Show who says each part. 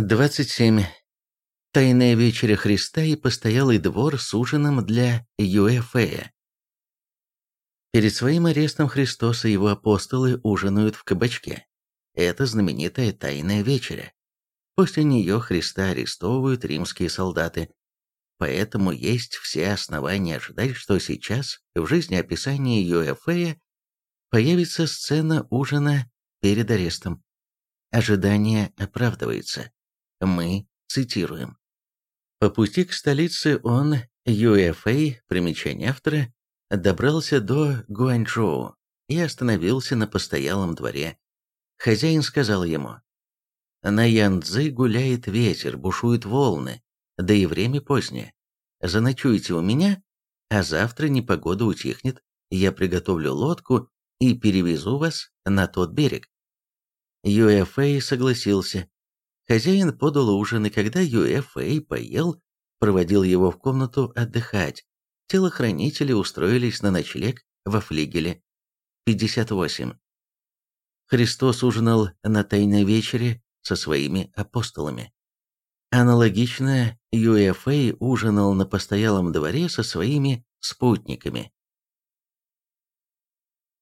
Speaker 1: 27. Тайная вечеря Христа и постоялый двор с ужином для Юэфея. Перед своим арестом Христос и его апостолы ужинают в кабачке. Это знаменитая Тайная вечеря. После нее Христа арестовывают римские солдаты. Поэтому есть все основания ожидать, что сейчас в жизнеописании Юэфея появится сцена ужина перед арестом. Ожидание оправдывается. Мы цитируем. По пути к столице он, UFA, примечание автора, добрался до Гуанчжоу и остановился на постоялом дворе. Хозяин сказал ему, «На Янцзы гуляет ветер, бушуют волны, да и время позднее. Заночуйте у меня, а завтра непогода утихнет, я приготовлю лодку и перевезу вас на тот берег». Юэфэй согласился, Хозяин подал ужин, и когда Юэфэй поел, проводил его в комнату отдыхать. Телохранители устроились на ночлег во флигеле. 58. Христос ужинал на Тайной вечере со своими апостолами. Аналогично Юэфэй ужинал на постоялом дворе со своими спутниками.